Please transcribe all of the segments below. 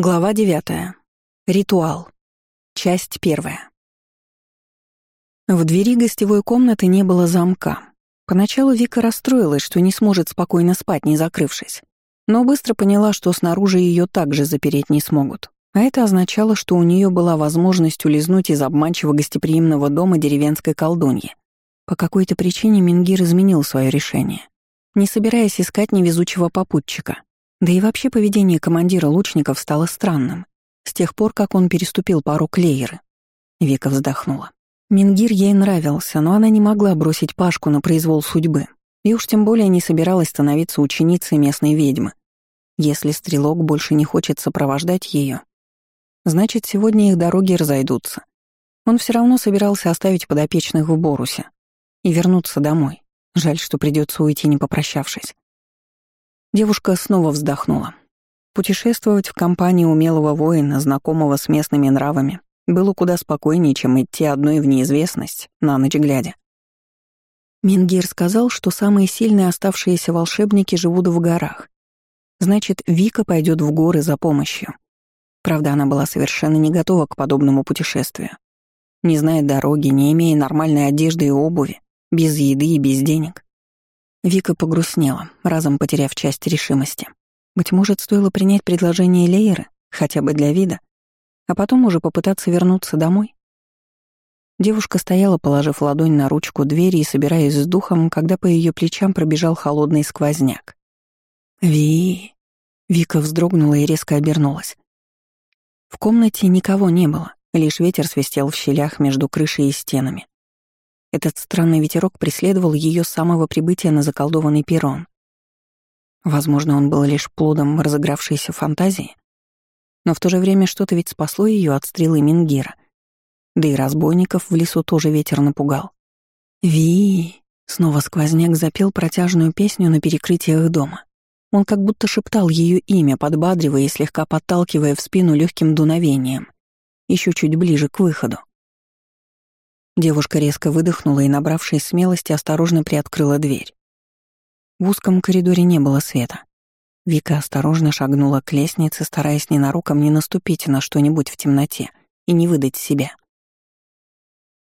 Глава 9. Ритуал. Часть первая. В двери гостевой комнаты не было замка. Поначалу Вика расстроилась, что не сможет спокойно спать, не закрывшись. Но быстро поняла, что снаружи ее также запереть не смогут. А это означало, что у нее была возможность улизнуть из обманчиво гостеприимного дома деревенской колдуньи. По какой-то причине Мингир изменил свое решение, не собираясь искать невезучего попутчика — да и вообще поведение командира лучников стало странным, с тех пор, как он переступил пару клееры. Вика вздохнула. Мингир ей нравился, но она не могла бросить Пашку на произвол судьбы, и уж тем более не собиралась становиться ученицей местной ведьмы. Если стрелок больше не хочет сопровождать ее, значит, сегодня их дороги разойдутся. Он все равно собирался оставить подопечных в Борусе и вернуться домой. Жаль, что придется уйти, не попрощавшись. Девушка снова вздохнула. Путешествовать в компании умелого воина, знакомого с местными нравами, было куда спокойнее, чем идти одной в неизвестность, на ночь глядя. Мингир сказал, что самые сильные оставшиеся волшебники живут в горах. Значит, Вика пойдет в горы за помощью. Правда, она была совершенно не готова к подобному путешествию. Не зная дороги, не имея нормальной одежды и обуви, без еды и без денег. Вика погрустнела, разом потеряв часть решимости. Быть может, стоило принять предложение Лейеры, хотя бы для вида, а потом уже попытаться вернуться домой? Девушка стояла, положив ладонь на ручку двери и собираясь с духом, когда по ее плечам пробежал холодный сквозняк. «Ви...» Вика вздрогнула и резко обернулась. В комнате никого не было, лишь ветер свистел в щелях между крышей и стенами. Этот странный ветерок преследовал ее с самого прибытия на заколдованный перрон. Возможно, он был лишь плодом разыгравшейся фантазии, но в то же время что-то ведь спасло ее от стрелы Мингира. Да и разбойников в лесу тоже ветер напугал. ви Снова сквозняк запел протяжную песню на перекрытиях дома. Он как будто шептал ее имя, подбадривая и слегка подталкивая в спину легким дуновением, еще чуть ближе к выходу. Девушка резко выдохнула и, набравшись смелости, осторожно приоткрыла дверь. В узком коридоре не было света. Вика осторожно шагнула к лестнице, стараясь ни ненаруком не наступить на что-нибудь в темноте и не выдать себя.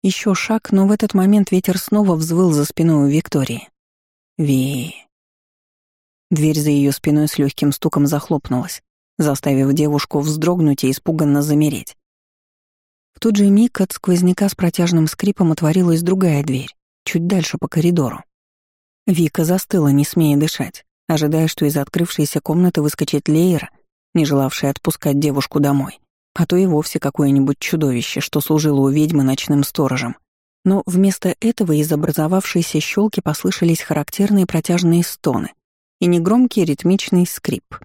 Еще шаг, но в этот момент ветер снова взвыл за спиной у Виктории. Ви. Дверь за ее спиной с легким стуком захлопнулась, заставив девушку вздрогнуть и испуганно замереть. В тот же миг от сквозняка с протяжным скрипом отворилась другая дверь, чуть дальше по коридору. Вика застыла, не смея дышать, ожидая, что из открывшейся комнаты выскочит Лейра, не желавшая отпускать девушку домой, а то и вовсе какое-нибудь чудовище, что служило у ведьмы ночным сторожем. Но вместо этого из образовавшейся щелки послышались характерные протяжные стоны и негромкий ритмичный скрип.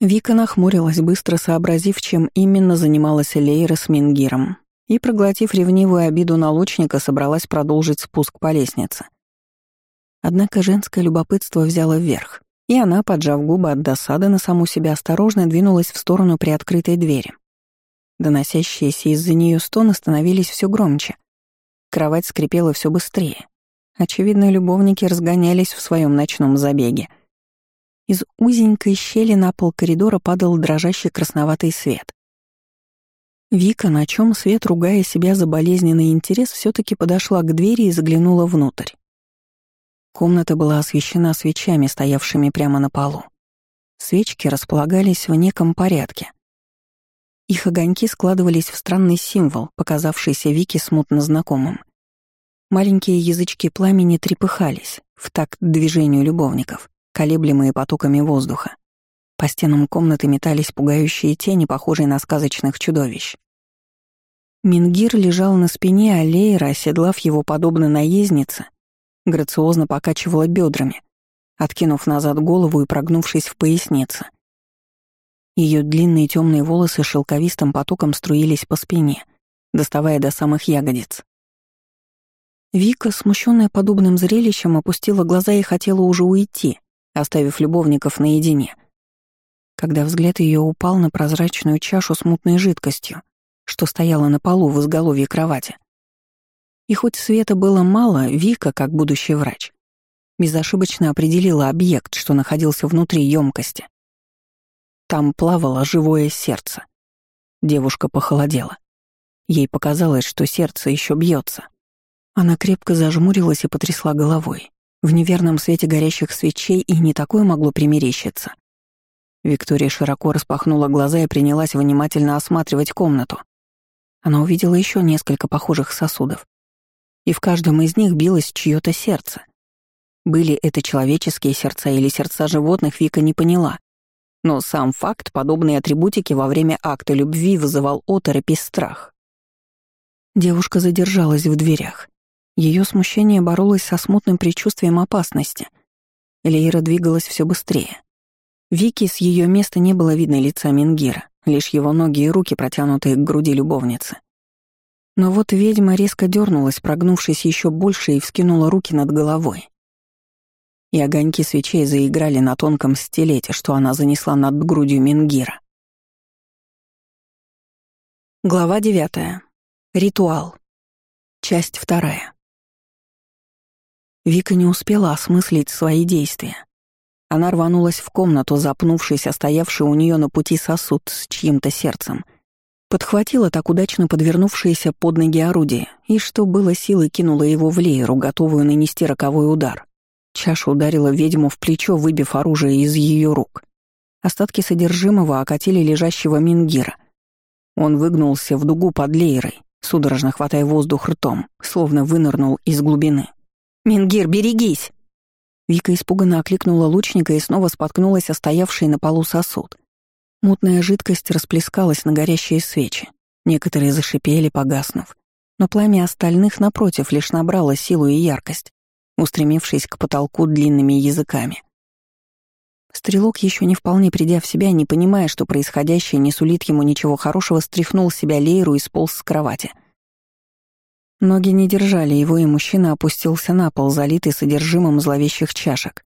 Вика нахмурилась, быстро сообразив, чем именно занималась Лейра с Мингиром, и, проглотив ревнивую обиду на лучника, собралась продолжить спуск по лестнице. Однако женское любопытство взяло вверх, и она, поджав губы от досады на саму себя, осторожно двинулась в сторону приоткрытой двери. Доносящиеся из-за нее стоны становились все громче. Кровать скрипела все быстрее. Очевидно, любовники разгонялись в своем ночном забеге — из узенькой щели на пол коридора падал дрожащий красноватый свет. Вика, на чем свет, ругая себя за болезненный интерес, все таки подошла к двери и заглянула внутрь. Комната была освещена свечами, стоявшими прямо на полу. Свечки располагались в неком порядке. Их огоньки складывались в странный символ, показавшийся Вике смутно знакомым. Маленькие язычки пламени трепыхались в такт движению любовников колеблемые потоками воздуха. По стенам комнаты метались пугающие тени, похожие на сказочных чудовищ. Мингир лежал на спине, а Лейра, оседлав его подобно наезднице, грациозно покачивала бедрами, откинув назад голову и прогнувшись в пояснице. Ее длинные темные волосы шелковистым потоком струились по спине, доставая до самых ягодиц. Вика, смущенная подобным зрелищем, опустила глаза и хотела уже уйти, оставив любовников наедине. Когда взгляд ее упал на прозрачную чашу с мутной жидкостью, что стояла на полу в изголовье кровати. И хоть света было мало, Вика, как будущий врач, безошибочно определила объект, что находился внутри емкости. Там плавало живое сердце. Девушка похолодела. Ей показалось, что сердце еще бьется. Она крепко зажмурилась и потрясла головой. В неверном свете горящих свечей и не такое могло примерещиться. Виктория широко распахнула глаза и принялась внимательно осматривать комнату. Она увидела еще несколько похожих сосудов. И в каждом из них билось чье-то сердце. Были это человеческие сердца или сердца животных, Вика не поняла. Но сам факт подобной атрибутики во время акта любви вызывал оторопь страх. Девушка задержалась в дверях. Ее смущение боролось со смутным предчувствием опасности. Лейра двигалась все быстрее. Вики с ее места не было видно лица Мингира, лишь его ноги и руки, протянутые к груди любовницы. Но вот ведьма резко дернулась, прогнувшись еще больше, и вскинула руки над головой. И огоньки свечей заиграли на тонком стилете, что она занесла над грудью Мингира. Глава девятая. Ритуал. Часть вторая. Вика не успела осмыслить свои действия. Она рванулась в комнату, запнувшись о у нее на пути сосуд с чьим-то сердцем. Подхватила так удачно подвернувшееся под ноги орудие и, что было силы, кинула его в лееру, готовую нанести роковой удар. Чаша ударила ведьму в плечо, выбив оружие из ее рук. Остатки содержимого окатили лежащего Мингира. Он выгнулся в дугу под леерой, судорожно хватая воздух ртом, словно вынырнул из глубины. «Мингир, берегись!» Вика испуганно окликнула лучника и снова споткнулась о стоявший на полу сосуд. Мутная жидкость расплескалась на горящие свечи. Некоторые зашипели, погаснув. Но пламя остальных, напротив, лишь набрало силу и яркость, устремившись к потолку длинными языками. Стрелок, еще не вполне придя в себя, не понимая, что происходящее не сулит ему ничего хорошего, стряхнул себя лейру и сполз с кровати — Ноги не держали его, и мужчина опустился на пол, залитый содержимым зловещих чашек.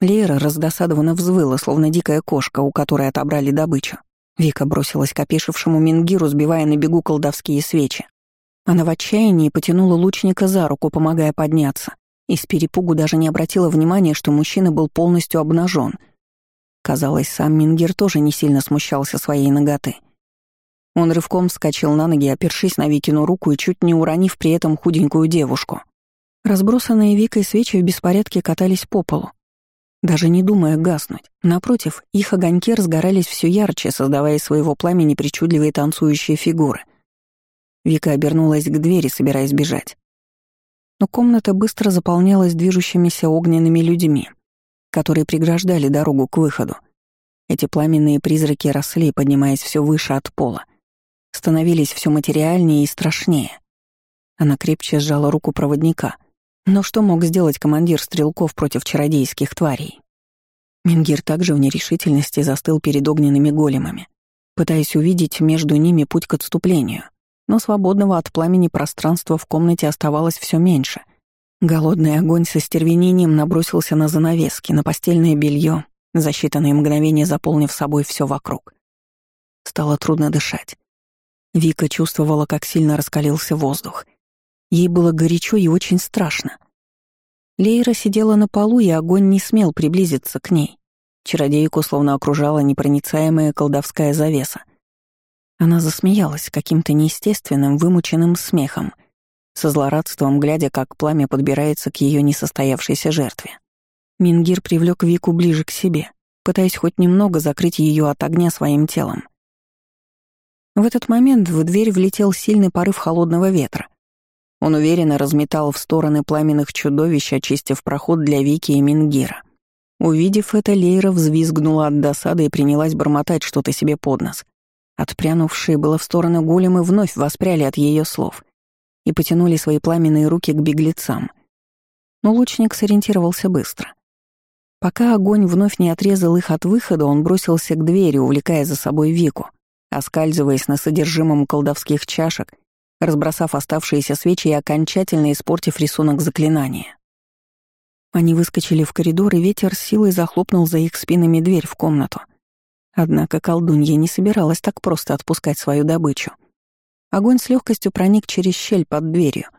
Лера раздосадованно взвыла, словно дикая кошка, у которой отобрали добычу. Вика бросилась к опешившему Мингиру, сбивая на бегу колдовские свечи. Она в отчаянии потянула лучника за руку, помогая подняться, и с перепугу даже не обратила внимания, что мужчина был полностью обнажен. Казалось, сам Мингир тоже не сильно смущался своей ноготы. Он рывком вскочил на ноги, опершись на Викину руку и чуть не уронив при этом худенькую девушку. Разбросанные Викой свечи в беспорядке катались по полу, даже не думая гаснуть. Напротив, их огоньки разгорались все ярче, создавая своего пламени причудливые танцующие фигуры. Вика обернулась к двери, собираясь бежать. Но комната быстро заполнялась движущимися огненными людьми, которые преграждали дорогу к выходу. Эти пламенные призраки росли, поднимаясь все выше от пола — становились все материальнее и страшнее. Она крепче сжала руку проводника. Но что мог сделать командир стрелков против чародейских тварей? Мингир также в нерешительности застыл перед огненными големами, пытаясь увидеть между ними путь к отступлению. Но свободного от пламени пространства в комнате оставалось все меньше. Голодный огонь со стервенением набросился на занавески, на постельное белье, за считанные мгновения заполнив собой все вокруг. Стало трудно дышать. Вика чувствовала, как сильно раскалился воздух. Ей было горячо и очень страшно. Лейра сидела на полу, и огонь не смел приблизиться к ней. Чародейку словно окружала непроницаемая колдовская завеса. Она засмеялась каким-то неестественным, вымученным смехом, со злорадством глядя, как пламя подбирается к ее несостоявшейся жертве. Мингир привлек Вику ближе к себе, пытаясь хоть немного закрыть ее от огня своим телом. В этот момент в дверь влетел сильный порыв холодного ветра. Он уверенно разметал в стороны пламенных чудовищ, очистив проход для Вики и Мингира. Увидев это, Лейра взвизгнула от досады и принялась бормотать что-то себе под нос. Отпрянувшие было в сторону големы вновь воспряли от ее слов и потянули свои пламенные руки к беглецам. Но лучник сориентировался быстро. Пока огонь вновь не отрезал их от выхода, он бросился к двери, увлекая за собой Вику, оскальзываясь на содержимом колдовских чашек, разбросав оставшиеся свечи и окончательно испортив рисунок заклинания. Они выскочили в коридор, и ветер с силой захлопнул за их спинами дверь в комнату. Однако колдунья не собиралась так просто отпускать свою добычу. Огонь с легкостью проник через щель под дверью,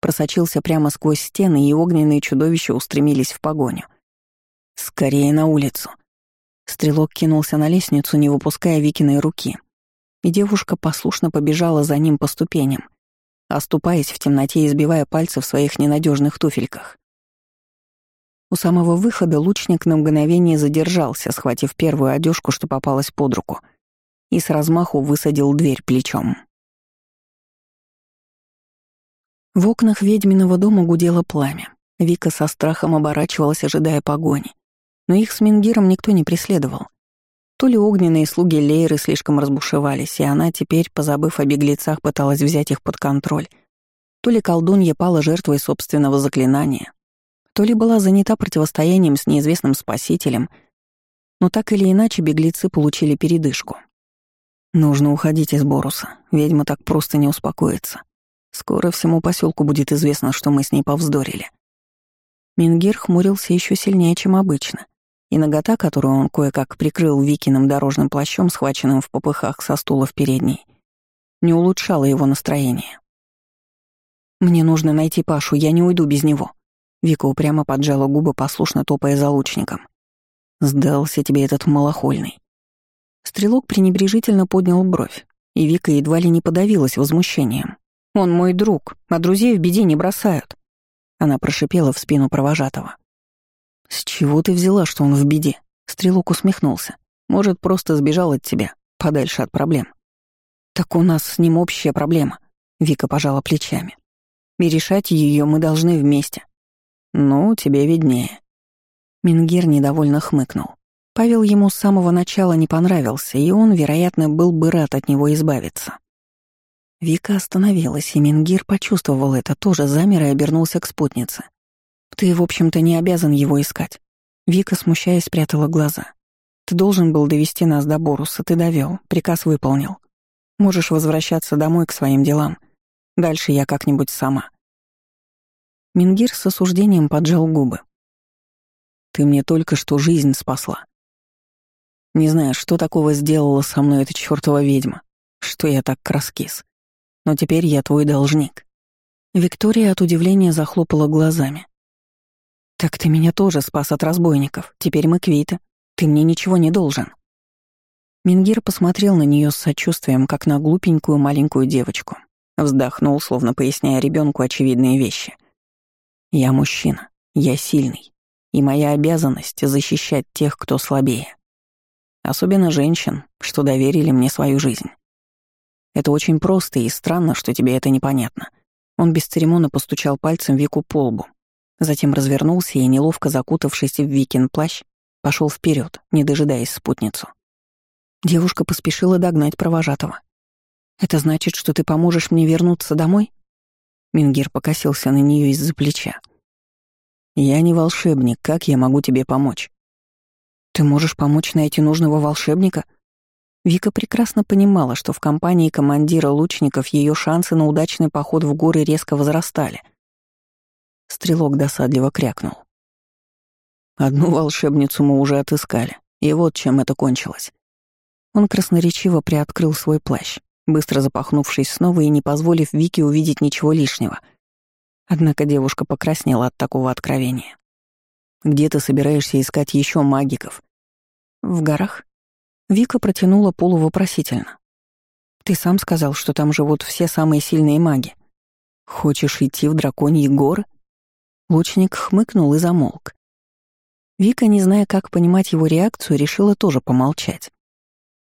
просочился прямо сквозь стены, и огненные чудовища устремились в погоню. «Скорее на улицу!» Стрелок кинулся на лестницу, не выпуская Викиной руки. И девушка послушно побежала за ним по ступеням, оступаясь в темноте и избивая пальцы в своих ненадежных туфельках. У самого выхода лучник на мгновение задержался, схватив первую одежку, что попалась под руку, и с размаху высадил дверь плечом. В окнах ведьминого дома гудело пламя. Вика со страхом оборачивалась, ожидая погони. Но их с Мингиром никто не преследовал. То ли огненные слуги Лейры слишком разбушевались, и она теперь, позабыв о беглецах, пыталась взять их под контроль, то ли колдунья пала жертвой собственного заклинания, то ли была занята противостоянием с неизвестным спасителем, но так или иначе беглецы получили передышку. Нужно уходить из Боруса, ведьма так просто не успокоится. Скоро всему поселку будет известно, что мы с ней повздорили. Мингир хмурился еще сильнее, чем обычно, и нагота, которую он кое-как прикрыл Викиным дорожным плащом, схваченным в попыхах со стула в передней, не улучшала его настроение. «Мне нужно найти Пашу, я не уйду без него». Вика упрямо поджала губы, послушно топая за лучником. «Сдался тебе этот малохольный». Стрелок пренебрежительно поднял бровь, и Вика едва ли не подавилась возмущением. Он мой друг, а друзей в беде не бросают. Она прошипела в спину провожатого. «С чего ты взяла, что он в беде?» Стрелок усмехнулся. «Может, просто сбежал от тебя, подальше от проблем». «Так у нас с ним общая проблема», — Вика пожала плечами. «И решать ее мы должны вместе». «Ну, тебе виднее». Мингир недовольно хмыкнул. Павел ему с самого начала не понравился, и он, вероятно, был бы рад от него избавиться. Вика остановилась, и Мингир почувствовал это, тоже замер и обернулся к спутнице. «Ты, в общем-то, не обязан его искать». Вика, смущаясь, спрятала глаза. «Ты должен был довести нас до Боруса, ты довел, приказ выполнил. Можешь возвращаться домой к своим делам. Дальше я как-нибудь сама». Мингир с осуждением поджал губы. «Ты мне только что жизнь спасла. Не знаю, что такого сделала со мной эта чёртова ведьма, что я так краскис но теперь я твой должник». Виктория от удивления захлопала глазами. «Так ты меня тоже спас от разбойников. Теперь мы квиты. Ты мне ничего не должен». Мингир посмотрел на нее с сочувствием, как на глупенькую маленькую девочку. Вздохнул, словно поясняя ребенку очевидные вещи. «Я мужчина, я сильный, и моя обязанность — защищать тех, кто слабее. Особенно женщин, что доверили мне свою жизнь. Это очень просто и странно, что тебе это непонятно. Он бесцеремонно постучал пальцем Вику по лбу. Затем развернулся и, неловко закутавшись в Викин плащ, пошел вперед, не дожидаясь спутницу. Девушка поспешила догнать провожатого. «Это значит, что ты поможешь мне вернуться домой?» Мингир покосился на нее из-за плеча. «Я не волшебник, как я могу тебе помочь?» «Ты можешь помочь найти нужного волшебника?» Вика прекрасно понимала, что в компании командира лучников ее шансы на удачный поход в горы резко возрастали. Стрелок досадливо крякнул. Одну волшебницу мы уже отыскали, и вот чем это кончилось. Он красноречиво приоткрыл свой плащ, быстро запахнувшись снова и не позволив Вике увидеть ничего лишнего. Однако девушка покраснела от такого откровения. «Где ты собираешься искать еще магиков?» «В горах», Вика протянула полувопросительно. «Ты сам сказал, что там живут все самые сильные маги. Хочешь идти в драконьи горы?» Лучник хмыкнул и замолк. Вика, не зная, как понимать его реакцию, решила тоже помолчать.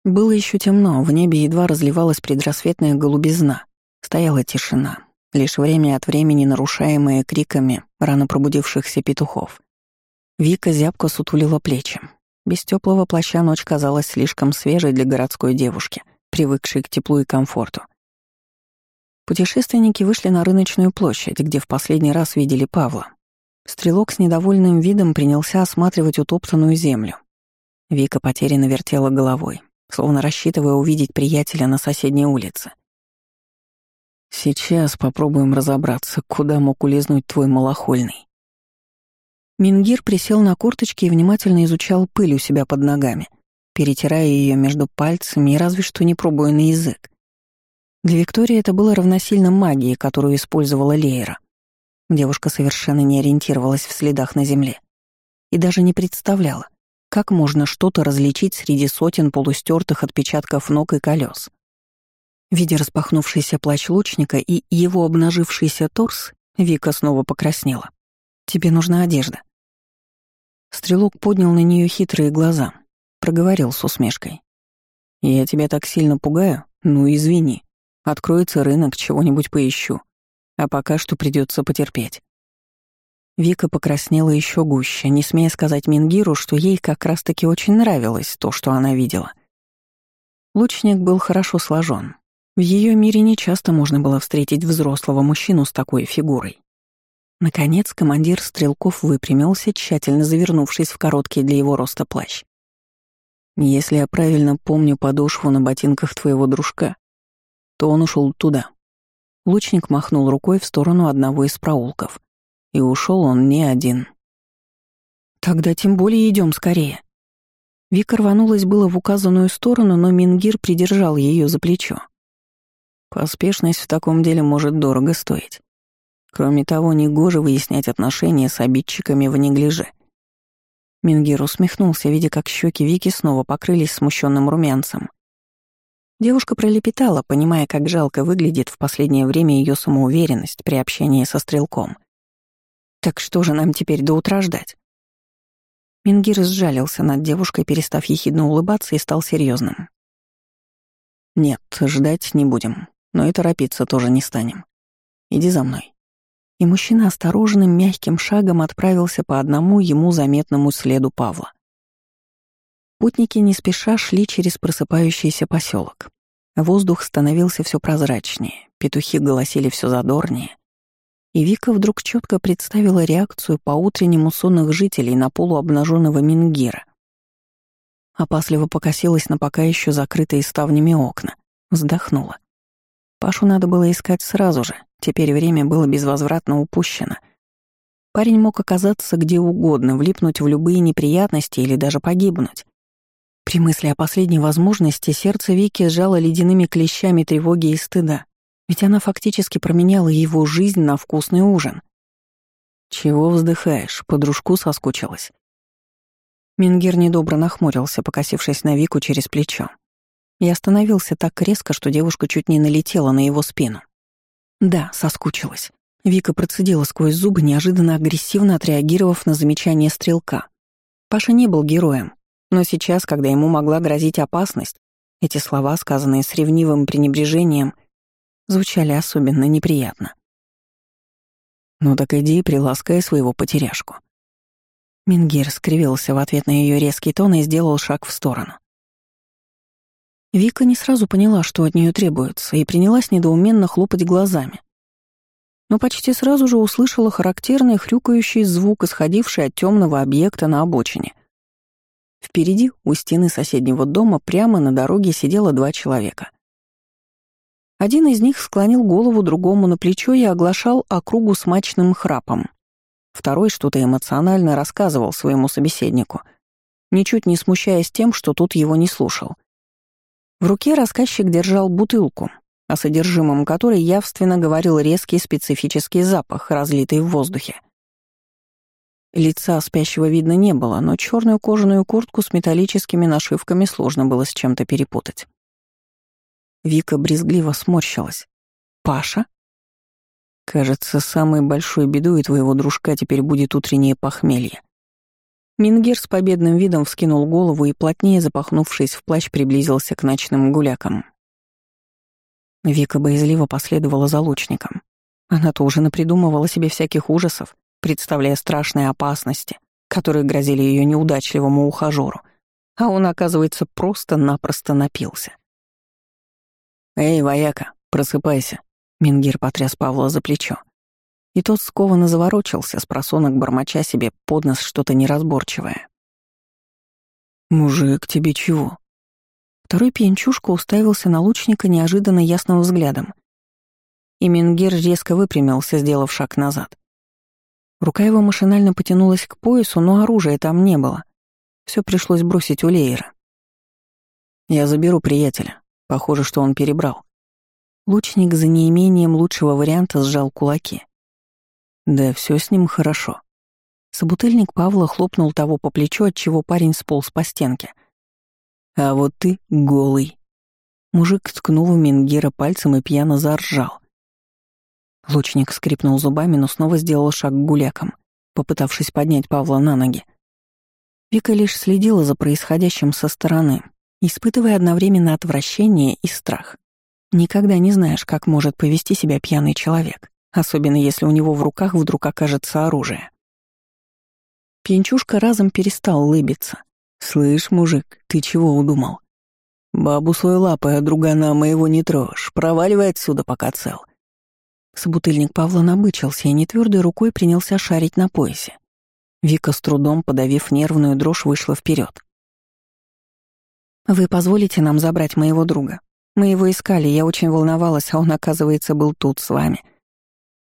Было еще темно, в небе едва разливалась предрассветная голубизна. Стояла тишина, лишь время от времени нарушаемая криками рано пробудившихся петухов. Вика зябко сутулила плечи. Без теплого плаща ночь казалась слишком свежей для городской девушки, привыкшей к теплу и комфорту. Путешественники вышли на рыночную площадь, где в последний раз видели Павла. Стрелок с недовольным видом принялся осматривать утоптанную землю. Вика потерянно вертела головой, словно рассчитывая увидеть приятеля на соседней улице. «Сейчас попробуем разобраться, куда мог улизнуть твой малохольный», Мингир присел на корточки и внимательно изучал пыль у себя под ногами, перетирая ее между пальцами и разве что не пробуя на язык. Для Виктории это было равносильно магии, которую использовала Лейра. Девушка совершенно не ориентировалась в следах на земле и даже не представляла, Как можно что-то различить среди сотен полустертых отпечатков ног и колес? Видя распахнувшийся плащ лучника и его обнажившийся торс, Вика снова покраснела. «Тебе нужна одежда». Стрелок поднял на нее хитрые глаза, проговорил с усмешкой. «Я тебя так сильно пугаю? Ну, извини. Откроется рынок, чего-нибудь поищу. А пока что придется потерпеть». Вика покраснела еще гуще, не смея сказать Мингиру, что ей как раз-таки очень нравилось то, что она видела. Лучник был хорошо сложен. В ее мире нечасто можно было встретить взрослого мужчину с такой фигурой. Наконец командир стрелков выпрямился, тщательно завернувшись в короткий для его роста плащ. «Если я правильно помню подошву на ботинках твоего дружка, то он ушел туда». Лучник махнул рукой в сторону одного из проулков. И ушел он не один. «Тогда тем более идем скорее». Вика рванулась было в указанную сторону, но Мингир придержал ее за плечо. Поспешность в таком деле может дорого стоить. Кроме того, негоже выяснять отношения с обидчиками в неглиже. Мингир усмехнулся, видя, как щеки Вики снова покрылись смущенным румянцем. Девушка пролепетала, понимая, как жалко выглядит в последнее время ее самоуверенность при общении со стрелком. Так что же нам теперь до утра ждать? Мингир сжалился над девушкой, перестав ехидно улыбаться, и стал серьезным. «Нет, ждать не будем, но и торопиться тоже не станем. Иди за мной». И мужчина осторожным, мягким шагом отправился по одному ему заметному следу Павла. Путники не спеша шли через просыпающийся поселок. Воздух становился все прозрачнее, петухи голосили все задорнее, и Вика вдруг четко представила реакцию по утреннему сонных жителей на полуобнаженного Мингира. Опасливо покосилась на пока еще закрытые ставнями окна. Вздохнула. Пашу надо было искать сразу же, теперь время было безвозвратно упущено. Парень мог оказаться где угодно, влипнуть в любые неприятности или даже погибнуть. При мысли о последней возможности сердце Вики сжало ледяными клещами тревоги и стыда. Ведь она фактически променяла его жизнь на вкусный ужин. «Чего вздыхаешь? Подружку соскучилась?» Мингер недобро нахмурился, покосившись на Вику через плечо. И остановился так резко, что девушка чуть не налетела на его спину. «Да, соскучилась». Вика процедила сквозь зубы, неожиданно агрессивно отреагировав на замечание стрелка. Паша не был героем, но сейчас, когда ему могла грозить опасность, эти слова, сказанные с ревнивым пренебрежением — звучали особенно неприятно. «Ну так иди приласкай своего потеряшку». Мингир скривился в ответ на ее резкий тон и сделал шаг в сторону. Вика не сразу поняла, что от нее требуется, и принялась недоуменно хлопать глазами. Но почти сразу же услышала характерный хрюкающий звук, исходивший от темного объекта на обочине. Впереди, у стены соседнего дома, прямо на дороге сидело два человека. Один из них склонил голову другому на плечо и оглашал округу смачным храпом. Второй что-то эмоционально рассказывал своему собеседнику, ничуть не смущаясь тем, что тот его не слушал. В руке рассказчик держал бутылку, о содержимом которой явственно говорил резкий специфический запах, разлитый в воздухе. Лица спящего видно не было, но черную кожаную куртку с металлическими нашивками сложно было с чем-то перепутать. Вика брезгливо сморщилась. «Паша?» «Кажется, самой большой бедой твоего дружка теперь будет утреннее похмелье». Мингер с победным видом вскинул голову и, плотнее запахнувшись в плащ, приблизился к ночным гулякам. Вика боязливо последовала за лучником. Она тоже напридумывала себе всяких ужасов, представляя страшные опасности, которые грозили ее неудачливому ухажеру, а он, оказывается, просто-напросто напился. «Эй, вояка, просыпайся!» Мингир потряс Павла за плечо. И тот скованно заворочился, с просонок бормоча себе под нос что-то неразборчивое. «Мужик, тебе чего?» Второй пьянчушка уставился на лучника неожиданно ясным взглядом. И Мингир резко выпрямился, сделав шаг назад. Рука его машинально потянулась к поясу, но оружия там не было. Все пришлось бросить у Лейера. «Я заберу приятеля. Похоже, что он перебрал. Лучник за неимением лучшего варианта сжал кулаки. Да все с ним хорошо. Собутыльник Павла хлопнул того по плечу, отчего парень сполз по стенке. «А вот ты голый». Мужик ткнул в Менгира пальцем и пьяно заржал. Лучник скрипнул зубами, но снова сделал шаг к гулякам, попытавшись поднять Павла на ноги. Вика лишь следила за происходящим со стороны, испытывая одновременно отвращение и страх. Никогда не знаешь, как может повести себя пьяный человек, особенно если у него в руках вдруг окажется оружие. Пьянчушка разом перестал улыбиться. «Слышь, мужик, ты чего удумал? Бабу свою лапой, а другана моего не трожь. Проваливай отсюда, пока цел». Собутыльник Павла набычился и нетвердой рукой принялся шарить на поясе. Вика с трудом, подавив нервную дрожь, вышла вперед. «Вы позволите нам забрать моего друга? Мы его искали, я очень волновалась, а он, оказывается, был тут с вами».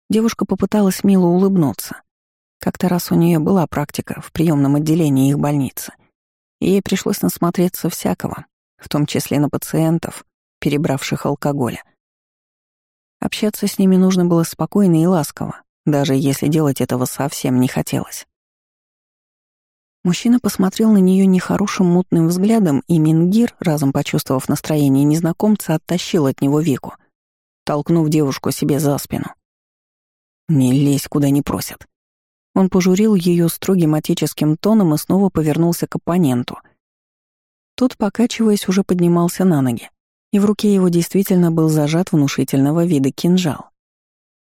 Девушка попыталась мило улыбнуться. Как-то раз у нее была практика в приемном отделении их больницы. Ей пришлось насмотреться всякого, в том числе на пациентов, перебравших алкоголя. Общаться с ними нужно было спокойно и ласково, даже если делать этого совсем не хотелось. Мужчина посмотрел на нее нехорошим мутным взглядом, и Мингир, разом почувствовав настроение незнакомца, оттащил от него Вику, толкнув девушку себе за спину. «Не лезь, куда не просят». Он пожурил ее строгим отеческим тоном и снова повернулся к оппоненту. Тот, покачиваясь, уже поднимался на ноги, и в руке его действительно был зажат внушительного вида кинжал.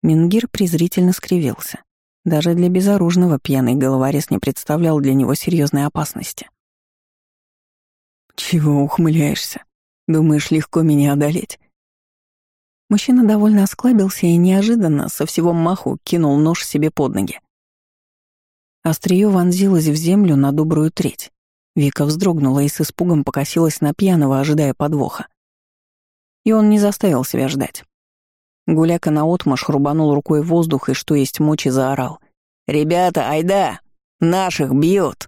Мингир презрительно скривился. Даже для безоружного пьяный головорез не представлял для него серьезной опасности. «Чего ухмыляешься? Думаешь, легко меня одолеть?» Мужчина довольно осклабился и неожиданно со всего маху кинул нож себе под ноги. Остриё вонзилось в землю на добрую треть. Вика вздрогнула и с испугом покосилась на пьяного, ожидая подвоха. И он не заставил себя ждать. Гуляка наотмашь рубанул рукой воздух и что есть мочи заорал. «Ребята, айда! Наших бьют!»